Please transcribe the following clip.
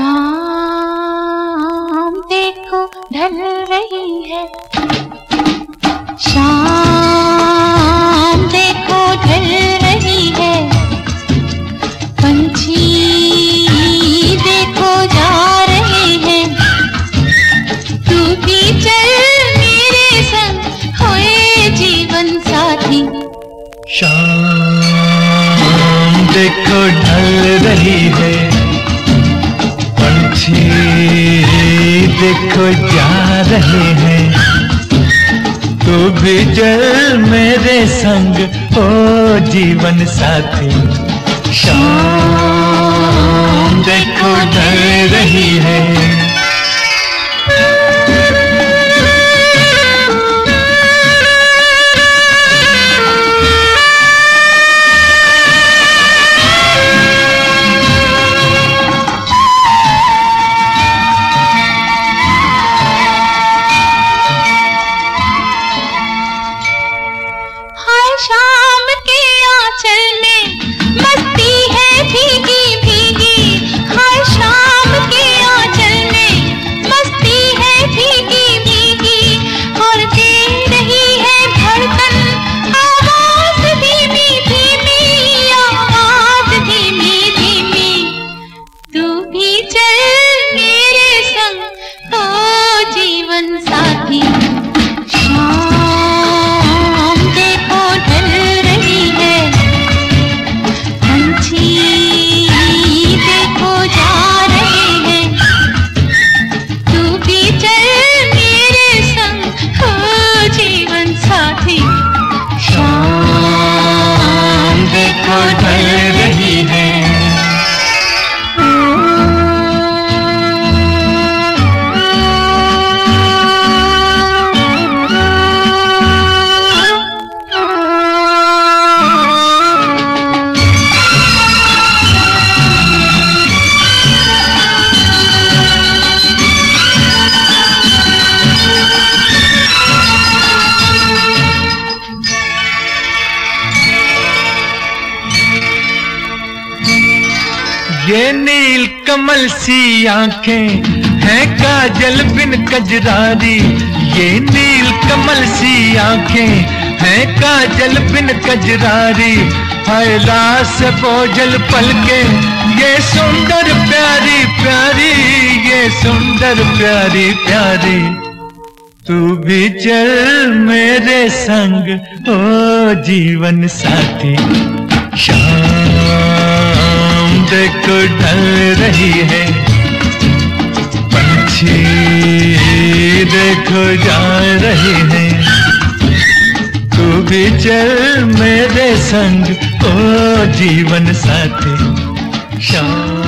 शाम देखो ढल रही है। शाम देखो ढल रही है। पंछी देखो जा रहे हैं। तू भी चल मेरे संग होए जीवन साथी। शाम देखो ढल रही है। पंछी देखो जा रहे हैं। तू भी चल मेरे संग, ओ जीवन साथी। शाम देखो ढल रही है। ये नील कमल सी आँखें हैं काजल बिन कजरारी। ये नील कमल सी आँखें हैं काजल बिन कजरारी। लाश बोझल पलके, ये सुंदर प्यारी प्यारी, ये सुंदर प्यारी प्यारी। तू भी चल मेरे संग, ओ जीवन साथी। शाम देखो ढल रही है। पंछी देखो जा रही है। तू भी चल मेरे संग, ओ जीवन साथी, शाम